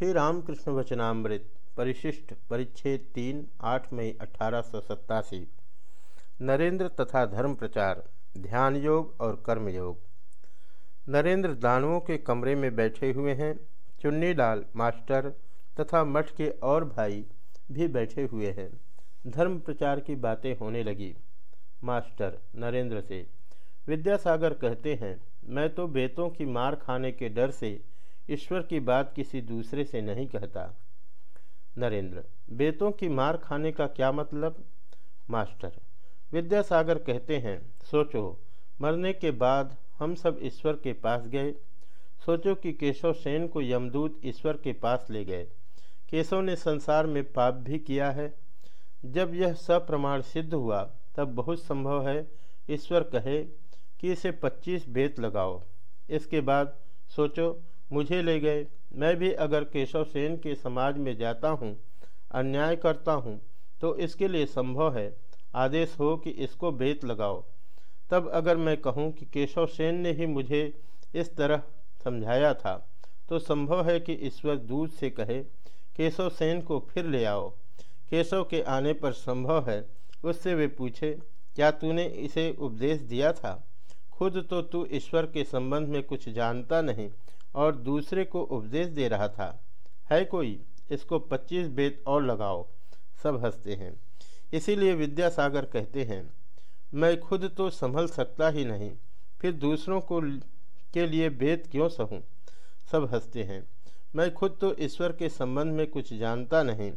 श्री रामकृष्ण वचनामृत, परिशिष्ट, परिच्छेद तीन, आठ मई अठारह सौ सत्तासी। नरेंद्र तथा धर्म प्रचार, ध्यान योग और कर्म योग। नरेंद्र दानवों के कमरे में बैठे हुए हैं। चुन्नीलाल मास्टर तथा मठ के और भाई भी बैठे हुए हैं। धर्म प्रचार की बातें होने लगी। मास्टर नरेंद्र से, विद्यासागर कहते हैं, मैं तो बेतों की मार खाने के डर से ईश्वर की बात किसी दूसरे से नहीं कहता। नरेंद्र, बेतों की मार खाने का क्या मतलब? मास्टर, विद्यासागर कहते हैं, सोचो, मरने के बाद हम सब ईश्वर के पास गए। सोचो कि केशव सेन को यमदूत ईश्वर के पास ले गए। केशव ने संसार में पाप भी किया है। जब यह सप्रमाण सिद्ध हुआ, तब बहुत संभव है ईश्वर कहे कि इसे 25 बेत लगाओ। इसके बाद सोचो मुझे ले गए। मैं भी अगर केशव सेन के समाज में जाता हूँ, अन्याय करता हूँ तो इसके लिए संभव है। आदेश हो कि इसको बेत लगाओ। तब अगर मैं कहूँ कि केशव सेन ने ही मुझे इस तरह समझाया था तो संभव है कि ईश्वर दूध से कहे केशव सेन को फिर ले आओ। केशव के आने पर संभव है, उससे वे पूछे, क्या तूने इसे उपदेश दिया था? खुद तो तू ईश्वर के संबंध में कुछ जानता नहीं और दूसरे को उपदेश दे रहा था। है कोई? इसको पच्चीस बेत और लगाओ। सब हँसते हैं। इसीलिए विद्यासागर कहते हैं, मैं खुद तो संभल सकता ही नहीं, फिर दूसरों को के लिए बेत क्यों सहूँ? सब हँसते हैं, मैं खुद तो ईश्वर के संबंध में कुछ जानता नहीं,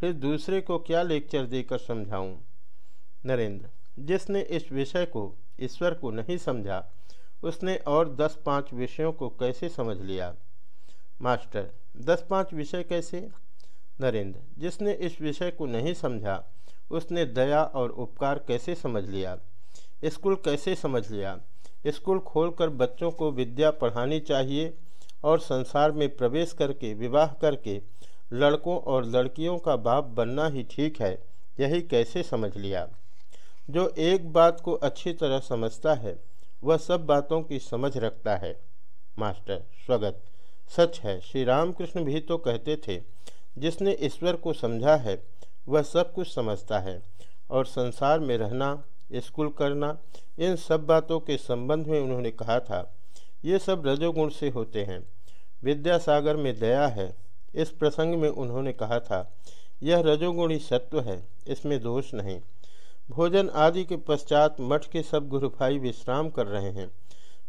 फिर दूसरे को क्या लेक्चर देकर समझाऊं? नरेंद्र जिसने इस विषय को, ईश्वर को नहीं समझा, उसने और दस पाँच विषयों को कैसे समझ लिया? मास्टर, दस पाँच विषय कैसे? नरेंद्र, जिसने इस विषय को नहीं समझा, उसने दया और उपकार कैसे समझ लिया? स्कूल कैसे समझ लिया? स्कूल खोलकर बच्चों को विद्या पढ़ानी चाहिए और संसार में प्रवेश करके, विवाह करके लड़कों और लड़कियों का बाप बनना ही ठीक है, यही कैसे समझ लिया? जो एक बात को अच्छी तरह समझता है, वह सब बातों की समझ रखता है। मास्टर, स्वगत। सच है श्री रामकृष्ण भी तो कहते थे, जिसने ईश्वर को समझा है, वह सब कुछ समझता है। और संसार में रहना, स्कूल करना, इन सब बातों के संबंध में उन्होंने कहा था। ये सब रजोगुण से होते हैं। विद्यासागर में दया है, इस प्रसंग में उन्होंने कहा था, यह रजोगुणी सत्व है, इसमें दोष नहीं। भोजन आदि के पश्चात मठ के सब गुरु भाई विश्राम कर रहे हैं।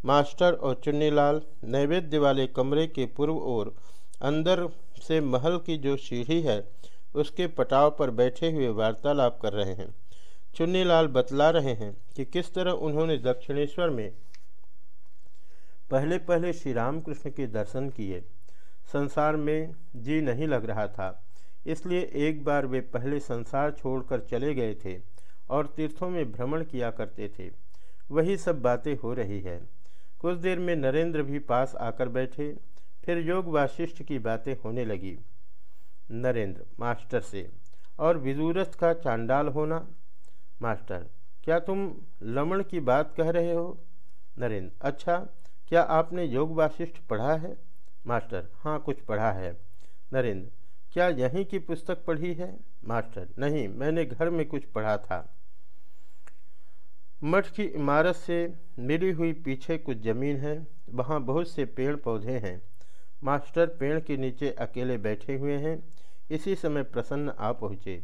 मास्टर और चुन्नीलाल नैवेद्य वाले कमरे के पूर्व ओर अंदर से महल की जो सीढ़ी है, उसके पटाव पर बैठे हुए वार्तालाप कर रहे हैं। चुन्नीलाल बतला रहे हैं कि किस तरह उन्होंने दक्षिणेश्वर में पहले पहले श्री रामकृष्ण के दर्शन किए। संसार में जी नहीं लग रहा था, इसलिए एक बार वे पहले संसार छोड़कर चले गए थे। और तीर्थों में भ्रमण किया करते थे। वही सब बातें हो रही है। कुछ देर में नरेंद्र भी पास आकर बैठे, फिर योग वाशिष्ठ की बातें होने लगी। नरेंद्र, मास्टर से, और विदुरस्थ का चांडाल होना। मास्टर, क्या तुम लमण की बात कह रहे हो? नरेंद्र अच्छा क्या आपने योग वाशिष्ठ पढ़ा है? मास्टर हाँ कुछ पढ़ा है। नरेंद्र, क्या यहीं की पुस्तक पढ़ी है? मास्टर, नहीं, मैंने घर में कुछ पढ़ा था। मठ की इमारत से मिली हुई पीछे कुछ ज़मीन है, वहाँ बहुत से पेड़ पौधे हैं। मास्टर पेड़ के नीचे अकेले बैठे हुए हैं। इसी समय प्रसन्न आ पहुँचे।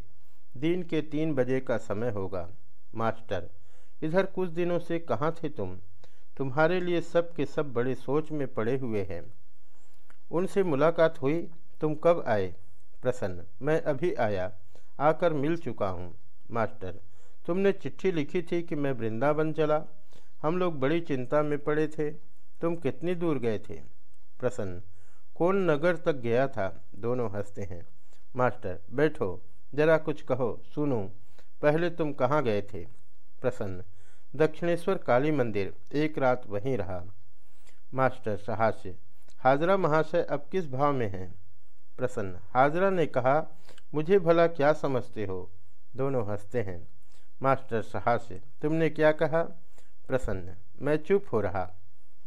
दिन के तीन बजे का समय होगा। मास्टर, इधर कुछ दिनों से कहाँ थे तुम? तुम्हारे लिए सब के सब बड़े सोच में पड़े हुए हैं। उनसे मुलाकात हुई, तुम कब आए? प्रसन्न, मैं अभी आया, आकर मिल चुका हूँ। मास्टर तुमने चिट्ठी लिखी थी कि मैं वृंदावन चला। हम लोग बड़ी चिंता में पड़े थे। तुम कितनी दूर गए थे? प्रसन्न। कौन नगर तक गया था। दोनों हँसते हैं। मास्टर, बैठो। जरा कुछ कहो। सुनो। पहले तुम कहाँ गए थे? प्रसन्न। दक्षिणेश्वर काली मंदिर। एक रात वहीं रहा। मास्टर, सहास्य। हाजरा महाशय अब किस भाव में हैं? प्रसन्न। हाजरा ने कहा, मुझे भला क्या समझते हो? दोनों हँसते हैं। मास्टर सहास्य, तुमने क्या कहा? प्रसन्न। मैं चुप हो रहा।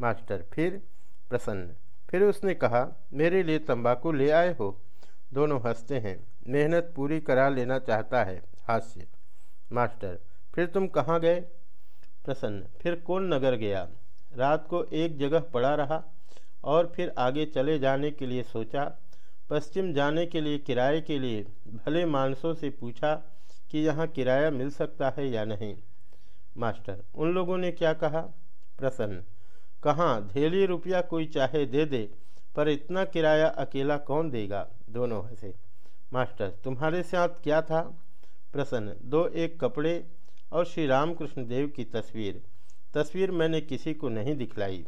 मास्टर फिर प्रसन्न। फिर उसने कहा, मेरे लिए तंबाकू ले आए हो। दोनों हँसते हैं। मेहनत पूरी करा लेना चाहता है। हास्य। मास्टर, फिर तुम कहाँ गए? प्रसन्न। फिर कौन नगर गया? रात को एक जगह पड़ा रहा और फिर आगे चले जाने के लिए सोचा। पश्चिम जाने के लिए, किराए के लिए, भले मानसों से पूछा कि यहाँ किराया मिल सकता है या नहीं। मास्टर, उन लोगों ने क्या कहा? प्रसन्न। कहाँ? धेली रुपया कोई चाहे दे दे, पर इतना किराया अकेला कौन देगा? दोनों हंसे। मास्टर, तुम्हारे साथ क्या था? प्रसन्न। दो एक कपड़े और श्री रामकृष्ण देव की तस्वीर। तस्वीर मैंने किसी को नहीं दिखलाई।